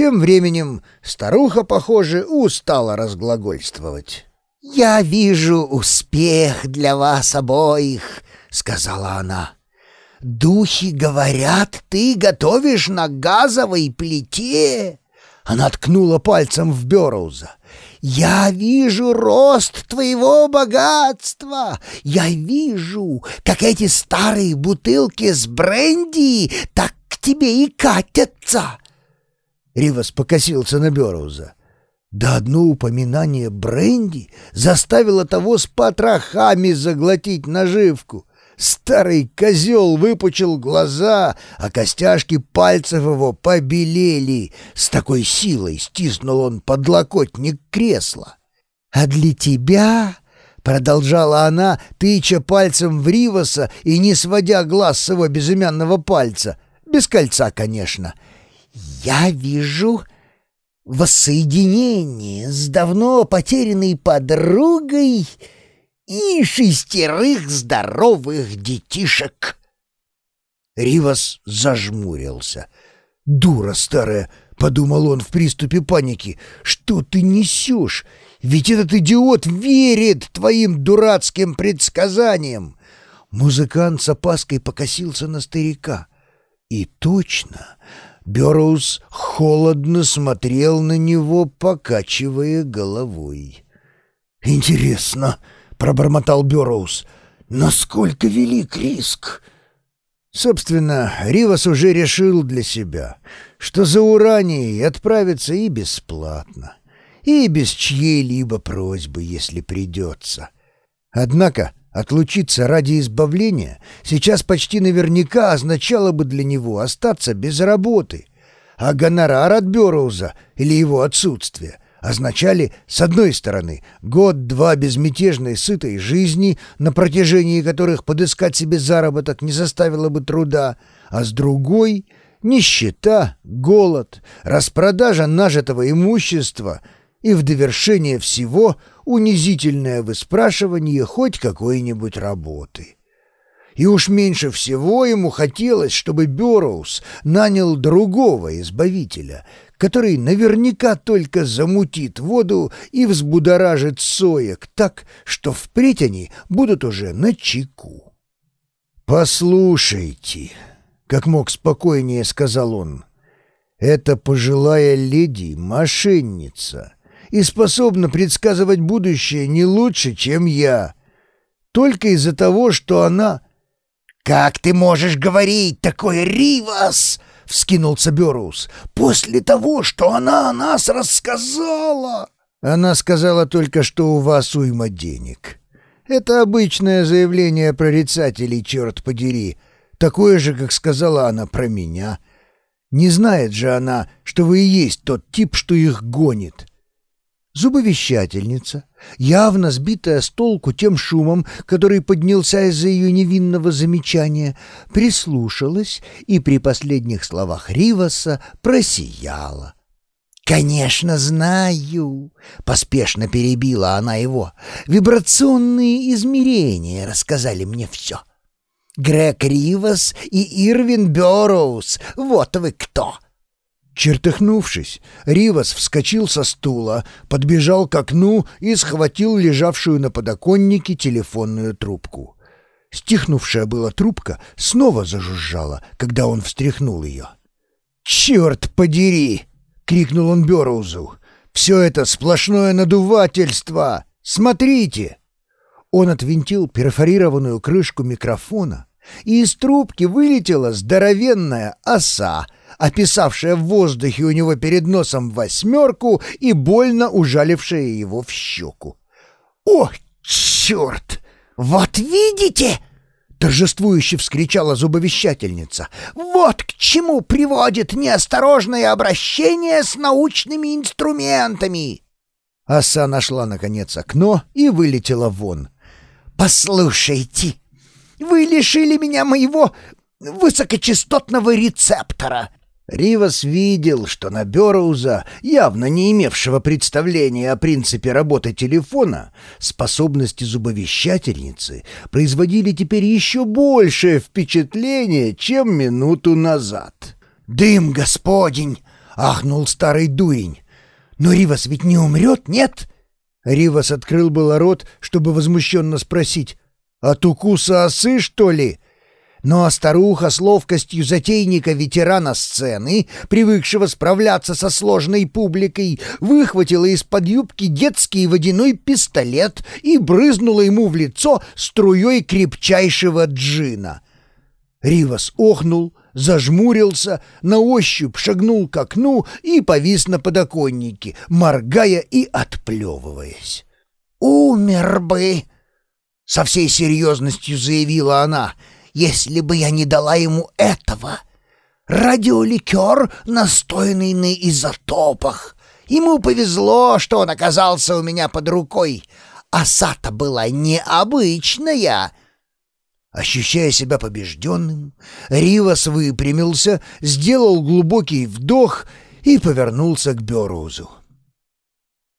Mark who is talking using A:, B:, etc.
A: Тем временем старуха, похоже, устала разглагольствовать.
B: «Я вижу успех для вас обоих», — сказала она. «Духи говорят, ты готовишь на газовой плите». Она ткнула пальцем в Бёроуза. «Я вижу рост твоего богатства! Я вижу, как эти старые бутылки с бренди так к тебе и катятся!»
A: Ривас покосился на Бёроуза. Да одно упоминание бренди заставило того с потрохами заглотить наживку. Старый козел выпучил глаза, а костяшки пальцев его побелели. С такой силой стиснул он подлокотник кресла. «А для тебя...» — продолжала она, тыча пальцем в Риваса и не сводя глаз с его безымянного пальца. Без кольца, конечно. «Я вижу воссоединение с давно потерянной подругой...» и шестерых здоровых детишек. Ривас зажмурился. «Дура старая!» — подумал он в приступе паники. «Что ты несешь? Ведь этот идиот верит твоим дурацким предсказаниям!» Музыкант с опаской покосился на старика. И точно, Берроуз холодно смотрел на него, покачивая головой. «Интересно!» пробормотал Бюроуз. «Насколько велик риск?» Собственно, Ривас уже решил для себя, что за Уранией отправится и бесплатно, и без чьей-либо просьбы, если придется. Однако отлучиться ради избавления сейчас почти наверняка означало бы для него остаться без работы, а гонорар от Бюроуза или его отсутствие означали, с одной стороны, год-два безмятежной сытой жизни, на протяжении которых подыскать себе заработок не составило бы труда, а с другой — нищета, голод, распродажа нажитого имущества и в довершение всего унизительное выспрашивание хоть какой-нибудь работы. И уж меньше всего ему хотелось, чтобы Бёрроуз нанял другого избавителя, который наверняка только замутит воду и взбудоражит соек так, что впредь они будут уже на чеку. «Послушайте», — как мог спокойнее сказал он, — «эта пожилая леди — мошенница» и способна предсказывать будущее не лучше, чем я. Только из-за того, что она...
B: «Как ты можешь говорить такое, Ривас?» — вскинулся Берус. «После того, что она о нас рассказала!»
A: «Она сказала только, что у вас уйма денег. Это обычное заявление прорицателей, черт подери. Такое же, как сказала она про меня. Не знает же она, что вы и есть тот тип, что их гонит. Зубовещательница, явно сбитая с толку тем шумом, который поднялся из-за ее невинного замечания, прислушалась и при последних словах Риваса просияла.
B: «Конечно, знаю!» — поспешно перебила она его. «Вибрационные измерения рассказали мне все. Грег Ривас и Ирвин Бёрроуз — вот вы кто!»
A: Чертыхнувшись, Ривас вскочил со стула, подбежал к окну и схватил лежавшую на подоконнике телефонную трубку. Стихнувшая была трубка снова зажужжала, когда он встряхнул ее. «Черт подери!» — крикнул он Берроузу. «Все это сплошное надувательство! Смотрите!» Он отвинтил перфорированную крышку микрофона, и из трубки вылетела здоровенная оса — описавшая в воздухе у него перед носом восьмерку и больно ужалившая его в щеку.
B: «О, черт! Вот видите!» торжествующе вскричала зубовещательница. «Вот к чему приводит неосторожное обращение с научными инструментами!»
A: Оса нашла, наконец, окно и вылетела вон.
B: «Послушайте, вы лишили меня моего высокочастотного рецептора.
A: Ривас видел, что на Берроуза, явно не имевшего представления о принципе работы телефона, способности зубовещательницы производили теперь еще большее впечатление, чем минуту назад.
B: «Дым, господень!»
A: — ахнул старый дурень. «Но Ривас ведь не умрет, нет?» Ривас открыл было рот, чтобы возмущенно спросить. «От укуса осы, что ли?» Но старуха с ловкостью затейника-ветерана сцены, привыкшего справляться со сложной публикой, выхватила из-под юбки детский водяной пистолет и брызнула ему в лицо струей крепчайшего джина. Ривас охнул, зажмурился, на ощупь шагнул к окну и повис на подоконнике, моргая и отплевываясь. «Умер бы!» — со всей серьезностью заявила она — если бы я не дала ему этого. Радиоликер, настоянный на изотопах. Ему повезло, что он оказался у меня под рукой. Оса-то была необычная. Ощущая себя побежденным, Ривас выпрямился, сделал глубокий вдох и повернулся к Берузу.